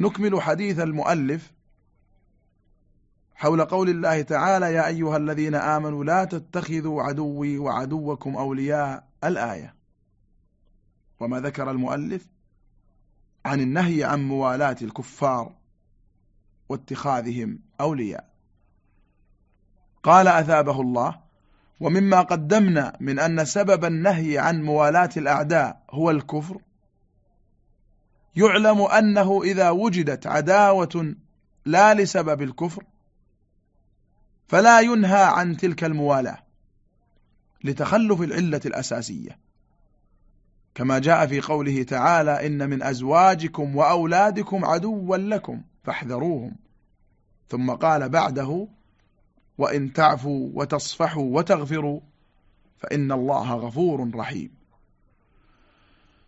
نكمل حديث المؤلف حول قول الله تعالى يا أيها الذين آمنوا لا تتخذوا عدوي وعدوكم أولياء الآية. وما ذكر المؤلف عن النهي عن موالاة الكفار واتخاذهم أولياء. قال أثابه الله. ومما قدمنا من أن سبب النهي عن موالاة الأعداء هو الكفر. يعلم أنه إذا وجدت عداوة لا لسبب الكفر فلا ينهى عن تلك الموالاة لتخلف العلة الأساسية. كما جاء في قوله تعالى إن من أزواجكم وأولادكم عدوا لكم فاحذروهم. ثم قال بعده وإن تعفوا وتصفحوا وتغفروا فإن الله غفور رحيم.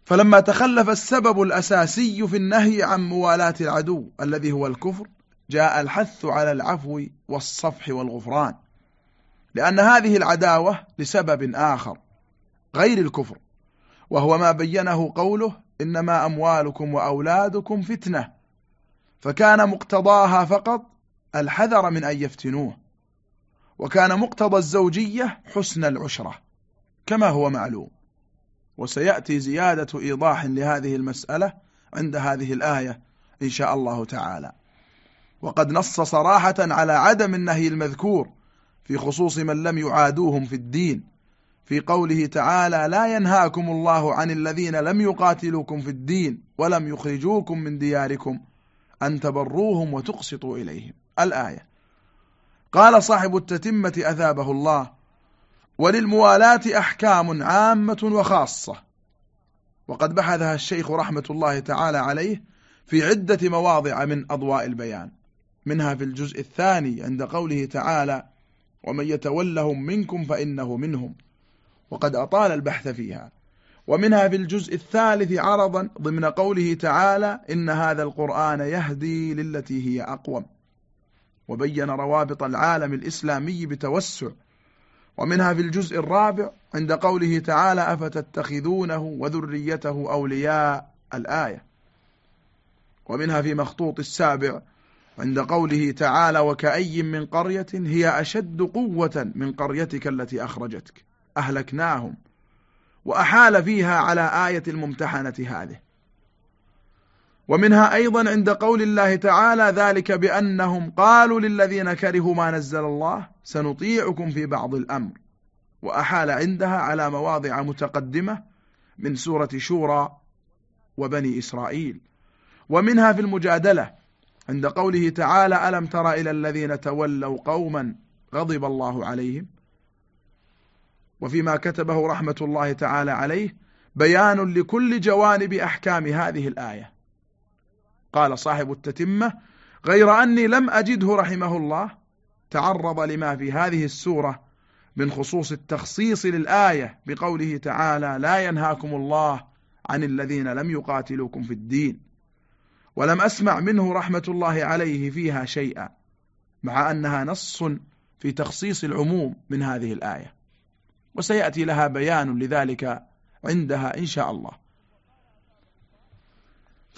فلما تخلف السبب الأساسي في النهي عن موالاة العدو الذي هو الكفر جاء الحث على العفو والصفح والغفران. لأن هذه العداوة لسبب آخر غير الكفر وهو ما بينه قوله إنما أموالكم وأولادكم فتنة. فكان مقتضاها فقط الحذر من أن يفتنوه وكان مقتضى الزوجية حسن العشرة كما هو معلوم. وسيأتي زيادة إيضاح لهذه المسألة عند هذه الآية إن شاء الله تعالى. وقد نص صراحة على عدم النهي المذكور في خصوص من لم يعادوهم في الدين في قوله تعالى لا ينهاكم الله عن الذين لم يقاتلوكم في الدين ولم يخرجوكم من دياركم أن تبروهم وتقسطوا إليهم. الآية. قال صاحب التتمة أثابه الله وللموالاة أحكام عامة وخاصة. وقد بحثها الشيخ رحمة الله تعالى عليه في عدة مواضع من أضواء البيان منها في الجزء الثاني عند قوله تعالى ومن يتولهم منكم فإنه منهم وقد أطال البحث فيها. ومنها في الجزء الثالث عرضا ضمن قوله تعالى إن هذا القرآن يهدي للتي هي أقوم وبين روابط العالم الإسلامي بتوسع ومنها في الجزء الرابع عند قوله تعالى أفتتخذونه وذريته أولياء الآية. ومنها في مخطوط السابع عند قوله تعالى وكأي من قرية هي أشد قوة من قريتك التي أخرجتك أهلكناهم وأحال فيها على آية الممتحنة هذه. ومنها أيضا عند قول الله تعالى ذلك بأنهم قالوا للذين كرهوا ما نزل الله سنطيعكم في بعض الأمر. وأحال عندها على مواضع متقدمة من سورة شورى وبني إسرائيل. ومنها في المجادلة عند قوله تعالى ألم تر إلى الذين تولوا قوما غضب الله عليهم؟ وفيما كتبه رحمة الله تعالى عليه بيان لكل جوانب أحكام هذه الآية. قال صاحب التتمة غير أني لم أجده رحمه الله تعرض لما في هذه السورة من خصوص التخصيص للآية بقوله تعالى لا ينهاكم الله عن الذين لم يقاتلوكم في الدين ولم أسمع منه رحمة الله عليه فيها شيئا مع أنها نص في تخصيص العموم من هذه الآية. وسيأتي لها بيان لذلك عندها إن شاء الله.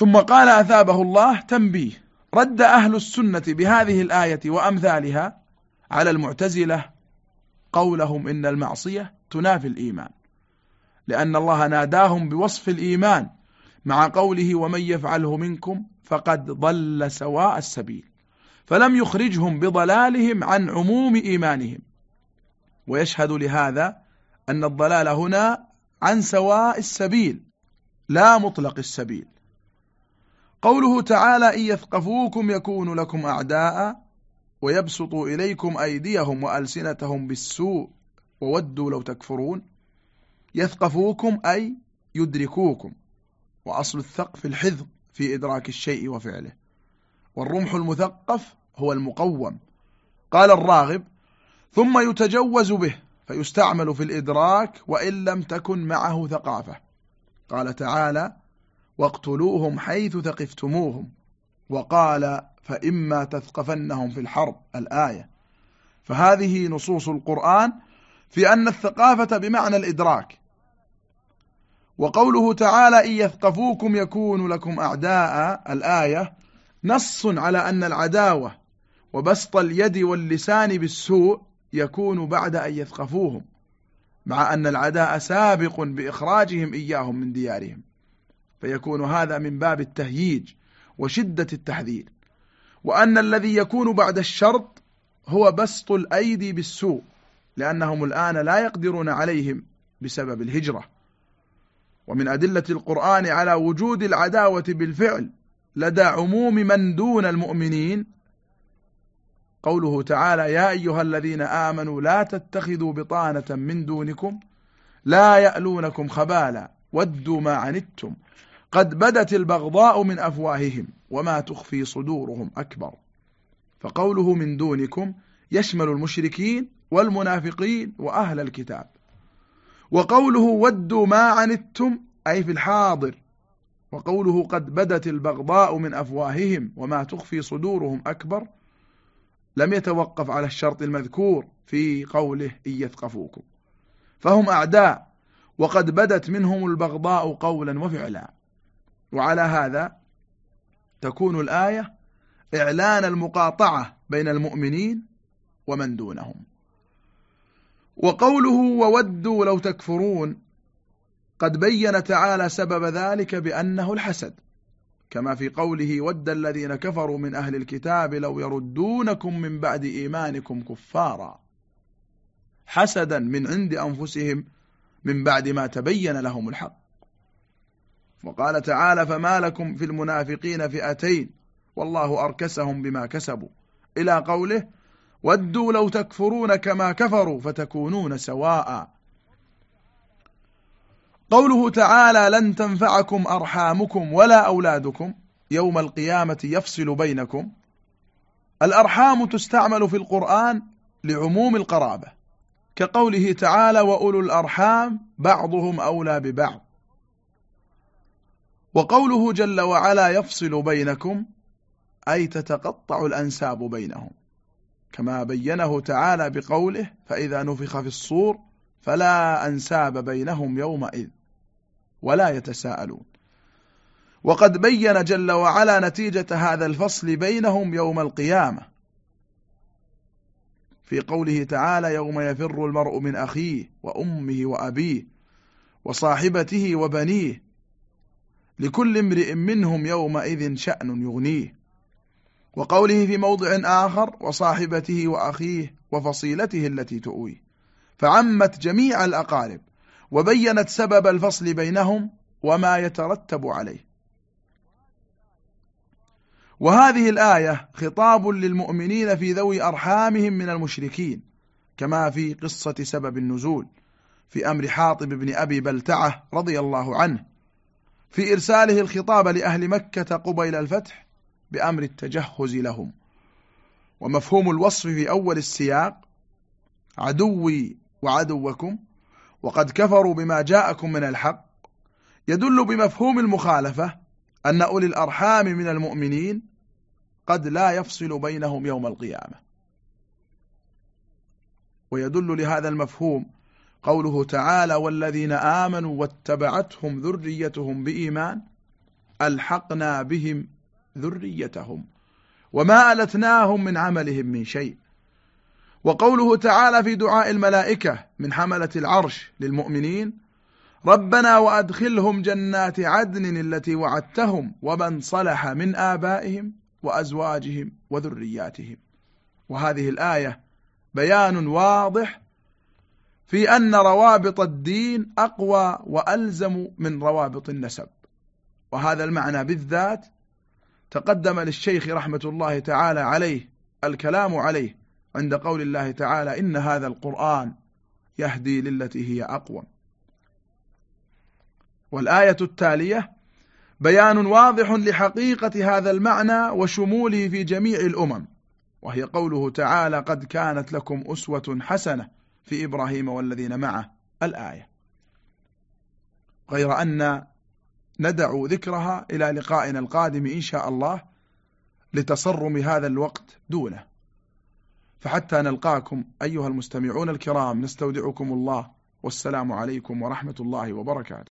ثم قال أثابه الله تنبيه. رد أهل السنة بهذه الآية وأمثالها على المعتزلة قولهم إن المعصية تنافي الإيمان. لأن الله ناداهم بوصف الإيمان مع قوله ومن يفعله منكم فقد ضل سواء السبيل. فلم يخرجهم بضلالهم عن عموم إيمانهم. ويشهد لهذا أن الضلال هنا عن سواء السبيل لا مطلق السبيل. قوله تعالى إن يثقفوكم يكونوا لكم أعداء ويبسطوا إليكم أيديهم وألسنتهم بالسوء وودوا لو تكفرون. يثقفوكم أي يدركوكم. وأصل الثقف الحذق في إدراك الشيء وفعله. والرمح المثقف هو المقوم. قال الراغب ثم يتجوز به فيستعمل في الإدراك وإن لم تكن معه ثقافة. قال تعالى واقتلوهم حيث ثقفتموهم. وقال فإما تثقفنهم في الحرب الآية. فهذه نصوص القرآن في أن الثقافة بمعنى الإدراك. وقوله تعالى إن يثقفوكم يكون لكم أعداء الآية نص على أن العداوة وبسط اليد واللسان بالسوء يكون بعد أن يثقفوهم مع أن العداء سابق بإخراجهم إياهم من ديارهم. فيكون هذا من باب التهييج وشدة التحذير. وأن الذي يكون بعد الشرط هو بسط الأيدي بالسوء لأنهم الآن لا يقدرون عليهم بسبب الهجرة. ومن أدلة القرآن على وجود العداوة بالفعل لدى عموم من دون المؤمنين قوله تعالى يا أيها الذين آمنوا لا تتخذوا بطانة من دونكم لا يألونكم خبالا ودوا ما عنتم قد بدت البغضاء من أفواههم وما تخفي صدورهم أكبر. فقوله من دونكم يشمل المشركين والمنافقين وأهل الكتاب. وقوله ودوا ما عنتم أي في الحاضر. وقوله قد بدت البغضاء من أفواههم وما تخفي صدورهم أكبر. لم يتوقف على الشرط المذكور في قوله إن يثقفوكم. فهم أعداء وقد بدت منهم البغضاء قولا وفعلا. وعلى هذا تكون الآية إعلان المقاطعة بين المؤمنين ومن دونهم. وقوله وودوا لو تكفرون قد بين تعالى سبب ذلك بأنه الحسد. كما في قوله ود الذين كفروا من أهل الكتاب لو يردونكم من بعد إيمانكم كفارا. حسدا من عند أنفسهم من بعد ما تبين لهم الحق. وقال تعالى فما لكم في المنافقين فئتين والله أركسهم بما كسبوا. إلى قوله ودوا لو تكفرون كما كفروا فتكونون سواء. قوله تعالى لن تنفعكم أرحامكم ولا أولادكم يوم القيامة يفصل بينكم. الأرحام تستعمل في القرآن لعموم القرابة. كقوله تعالى وأولو الأرحام بعضهم أولى ببعض. وقوله جل وعلا يفصل بينكم أي تتقطع الأنساب بينهم. كما بينه تعالى بقوله فإذا نفخ في الصور فلا أنساب بينهم يومئذ ولا يتساءلون. وقد بين جل وعلا نتيجة هذا الفصل بينهم يوم القيامة. في قوله تعالى يوم يفر المرء من أخيه وأمه وأبيه وصاحبته وبنيه لكل امرئ منهم يومئذ شأن يغنيه. وقوله في موضع آخر وصاحبته وأخيه وفصيلته التي تؤويه. فعمت جميع الأقارب وبينت سبب الفصل بينهم وما يترتب عليه. وهذه الآية خطاب للمؤمنين في ذوي أرحامهم من المشركين كما في قصة سبب النزول في أمر حاطب بن أبي بلتعة رضي الله عنه. في إرساله الخطاب لأهل مكة قبيل الفتح بأمر التجهز لهم. ومفهوم الوصف في أول السياق عدوي وعدوكم وقد كفروا بما جاءكم من الحق يدل بمفهوم المخالفة أن أولي الأرحام من المؤمنين قد لا يفصل بينهم يوم القيامة. ويدل لهذا المفهوم قوله تعالى والذين آمنوا واتبعتهم ذريتهم بإيمان ألحقنا بهم ذريتهم وما ألتناهم من عملهم من شيء. وقوله تعالى في دعاء الملائكة من حملة العرش للمؤمنين ربنا وأدخلهم جنات عدن التي وعدتهم ومن صلح من آبائهم وأزواجهم وذرياتهم. وهذه الآية بيان واضح في أن روابط الدين أقوى وألزم من روابط النسب. وهذا المعنى بالذات تقدم للشيخ رحمة الله تعالى عليه الكلام عليه عند قول الله تعالى إن هذا القرآن يهدي للتي هي أقوى. والآية التالية بيان واضح لحقيقة هذا المعنى وشموله في جميع الأمم وهي قوله تعالى قد كانت لكم أسوة حسنة في إبراهيم والذين معه الآية. غير أن ندع ذكرها إلى لقائنا القادم إن شاء الله لتصرم هذا الوقت دونه. فحتى نلقاكم أيها المستمعون الكرام نستودعكم الله والسلام عليكم ورحمة الله وبركاته.